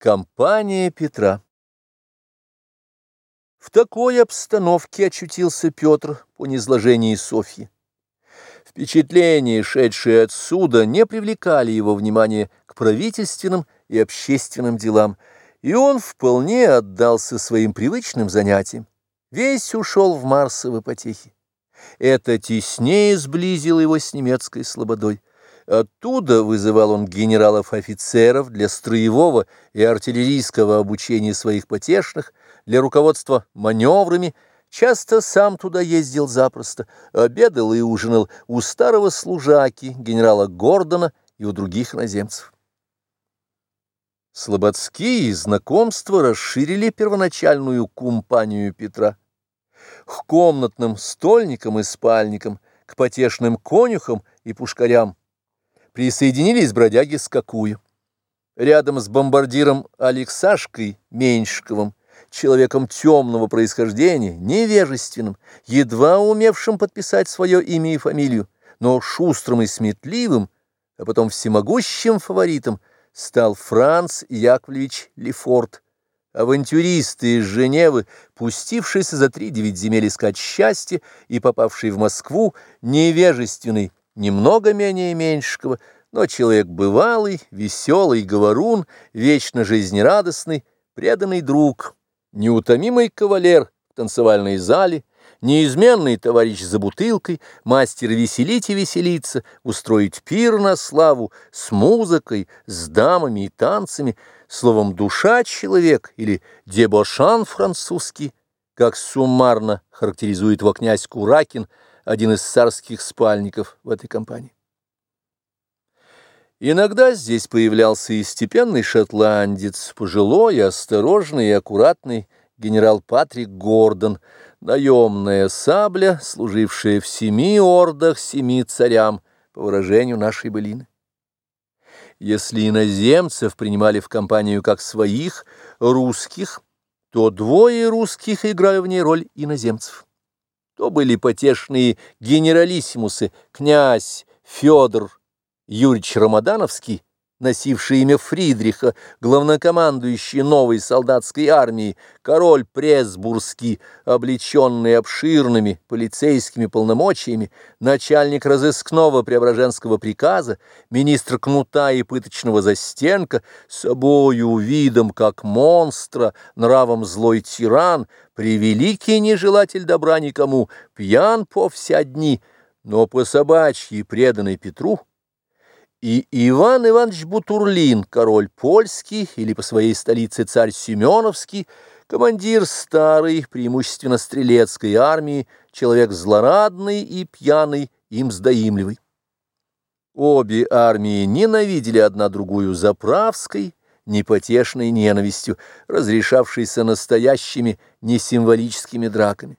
Компания Петра В такой обстановке очутился Петр по низложении Софьи. Впечатления, шедшие отсюда, не привлекали его внимания к правительственным и общественным делам, и он вполне отдался своим привычным занятиям, весь ушел в марсовые потехи. Это теснее сблизило его с немецкой слободой. Оттуда вызывал он генералов-офицеров для строевого и артиллерийского обучения своих потешных, для руководства маневрами, часто сам туда ездил запросто, обедал и ужинал у старого служаки, генерала Гордона и у других иноземцев. Слободские знакомства расширили первоначальную компанию Петра. К комнатным стольникам и спальникам, к потешным конюхам и пушкарям присоединились бродяги Скакуя. Рядом с бомбардиром Алексашкой Меньшковым, человеком темного происхождения, невежественным, едва умевшим подписать свое имя и фамилию, но шустрым и сметливым, а потом всемогущим фаворитом, стал Франц Яковлевич Лефорт, авантюрист из Женевы, пустившийся за три девять земель искать счастье и попавший в Москву, невежественный, немного менее Меньшикова, но человек бывалый, веселый, говорун, вечно жизнерадостный, преданный друг, неутомимый кавалер в танцевальной зале, неизменный товарищ за бутылкой, мастер веселить и веселиться, устроить пир на славу с музыкой, с дамами и танцами, словом, душа человек или дебошан французский, как суммарно характеризует его князь Куракин – один из царских спальников в этой компании. Иногда здесь появлялся и степенный шотландец, пожилой, осторожный и аккуратный генерал Патрик Гордон, наемная сабля, служившая в семи ордах семи царям, по выражению нашей былины. Если иноземцев принимали в компанию как своих, русских, то двое русских играли в ней роль иноземцев. То были потешные генералиссимусы, князь Федор Юрьевич Рамадановский, носивший имя Фридриха, главнокомандующий новой солдатской армией, король Пресбургский, облеченный обширными полицейскими полномочиями, начальник разыскного преображенского приказа, министр кнута и пыточного застенка, собою видом как монстра, нравом злой тиран, превеликий нежелатель добра никому, пьян по вся дни, но по собачьи преданный Петру, и Иван Иванович Бутурлин, король польский или по своей столице царь Семеновский, командир старой, преимущественно стрелецкой армии, человек злорадный и пьяный, им сдаимливый. Обе армии ненавидели одна другую заправской, непотешной ненавистью, разрешавшейся настоящими несимволическими драками.